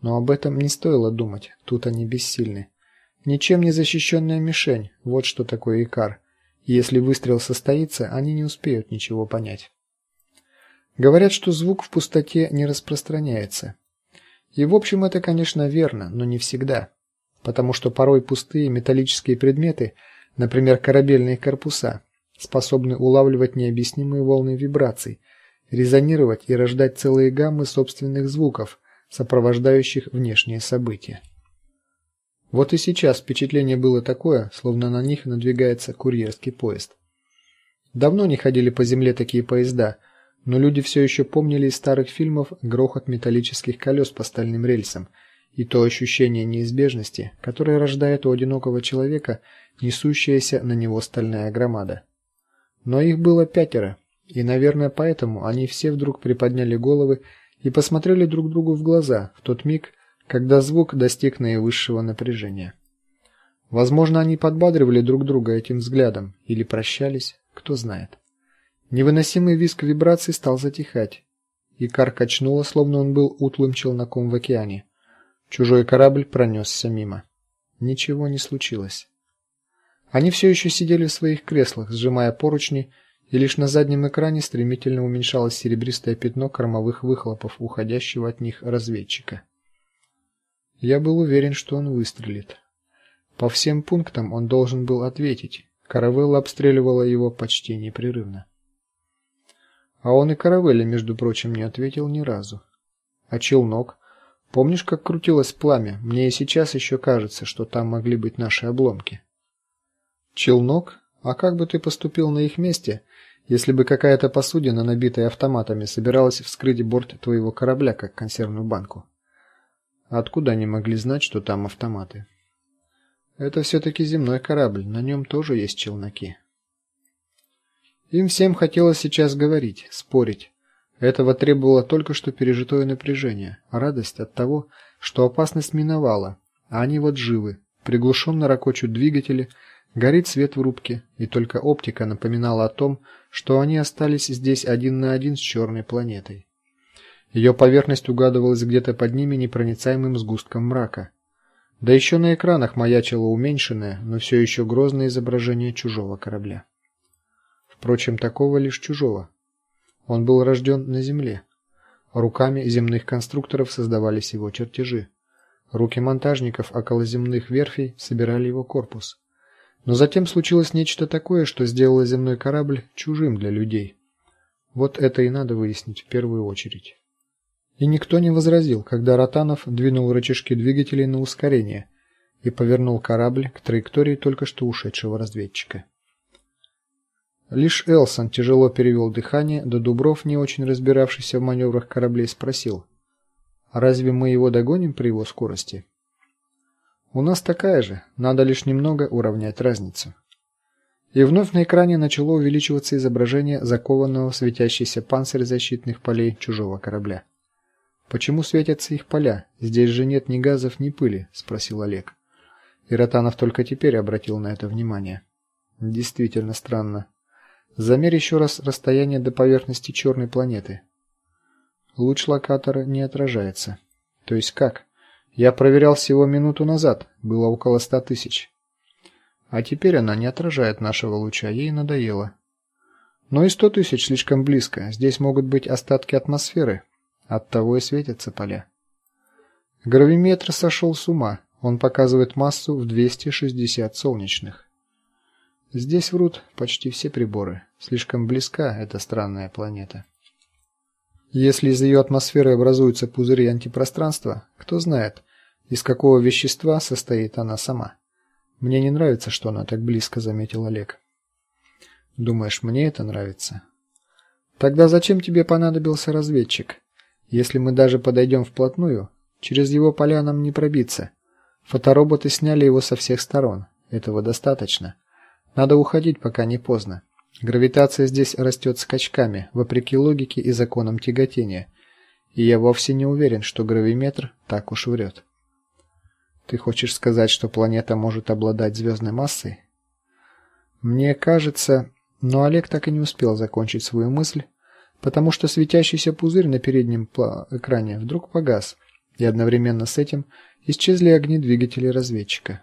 Но об этом не стоило думать. Тут они бессильны. Ничем не защищенная мишень. Вот что такое Икар. Если выстрел состоится, они не успеют ничего понять. Говорят, что звук в пустоте не распространяется. И в общем это, конечно, верно, но не всегда, потому что порой пустые металлические предметы, например, корабельные корпуса, способны улавливать необъяснимые волны вибраций, резонировать и рождать целые гаммы собственных звуков, сопровождающих внешние события. Вот и сейчас впечатление было такое, словно на них надвигается курьерский поезд. Давно не ходили по земле такие поезда, но люди все еще помнили из старых фильмов грохот металлических колес по стальным рельсам и то ощущение неизбежности, которое рождает у одинокого человека несущаяся на него стальная громада. Но их было пятеро, и, наверное, поэтому они все вдруг приподняли головы и посмотрели друг другу в глаза в тот миг, когда звук достиг наивысшего напряжения. Возможно, они подбадривали друг друга этим взглядом или прощались, кто знает. Невыносимый визг вибраций стал затихать. и кар качнуло, словно он был утлым челноком в океане. Чужой корабль пронесся мимо. Ничего не случилось. Они все еще сидели в своих креслах, сжимая поручни, и лишь на заднем экране стремительно уменьшалось серебристое пятно кормовых выхлопов уходящего от них разведчика. Я был уверен, что он выстрелит. По всем пунктам он должен был ответить. Каравелла обстреливала его почти непрерывно. А он и каравелле, между прочим, не ответил ни разу. А челнок? Помнишь, как крутилось пламя? Мне и сейчас еще кажется, что там могли быть наши обломки. Челнок? А как бы ты поступил на их месте, если бы какая-то посудина, набитая автоматами, собиралась вскрыть борт твоего корабля, как консервную банку? Откуда они могли знать, что там автоматы? Это все таки земной корабль, на нем тоже есть челноки. Им всем хотелось сейчас говорить, спорить. Этого требовало только что пережитое напряжение, радость от того, что опасность миновала, а они вот живы. Приглушенно ракочут двигатели, горит свет в рубке, и только оптика напоминала о том, что они остались здесь один на один с черной планетой. Ее поверхность угадывалась где-то под ними непроницаемым сгустком мрака. Да еще на экранах маячило уменьшенное, но все еще грозное изображение чужого корабля. Впрочем, такого лишь чужого. Он был рожден на земле. Руками земных конструкторов создавались его чертежи. Руки монтажников околоземных верфей собирали его корпус. Но затем случилось нечто такое, что сделало земной корабль чужим для людей. Вот это и надо выяснить в первую очередь. И никто не возразил, когда Ротанов двинул рычажки двигателей на ускорение и повернул корабль к траектории только что ушедшего разведчика. Лишь Элсон тяжело перевел дыхание, да Дубров, не очень разбиравшийся в маневрах кораблей, спросил: "А разве мы его догоним при его скорости?" "У нас такая же, надо лишь немного уравнять разницу". И вновь на экране начало увеличиваться изображение закованного в светящийся панцирь защитных полей чужого корабля. Почему светятся их поля? Здесь же нет ни газов, ни пыли, спросил Олег. И только теперь обратил на это внимание. Действительно странно. Замерь еще раз расстояние до поверхности черной планеты. Луч локатора не отражается. То есть как? Я проверял всего минуту назад, было около ста тысяч. А теперь она не отражает нашего луча, ей надоело. Но и сто тысяч слишком близко. Здесь могут быть остатки атмосферы. Оттого и светятся поля. Гравиметр сошел с ума. Он показывает массу в 260 солнечных. Здесь врут почти все приборы. Слишком близка эта странная планета. Если из ее атмосферы образуются пузыри антипространства, кто знает, из какого вещества состоит она сама. Мне не нравится, что она так близко, заметил Олег. Думаешь, мне это нравится? Тогда зачем тебе понадобился разведчик? Если мы даже подойдем вплотную, через его поля нам не пробиться. Фотороботы сняли его со всех сторон. Этого достаточно. Надо уходить, пока не поздно. Гравитация здесь растет скачками, вопреки логике и законам тяготения. И я вовсе не уверен, что гравиметр так уж врет. Ты хочешь сказать, что планета может обладать звездной массой? Мне кажется, но Олег так и не успел закончить свою мысль, потому что светящийся пузырь на переднем экране вдруг погас, и одновременно с этим исчезли огни двигателей разведчика.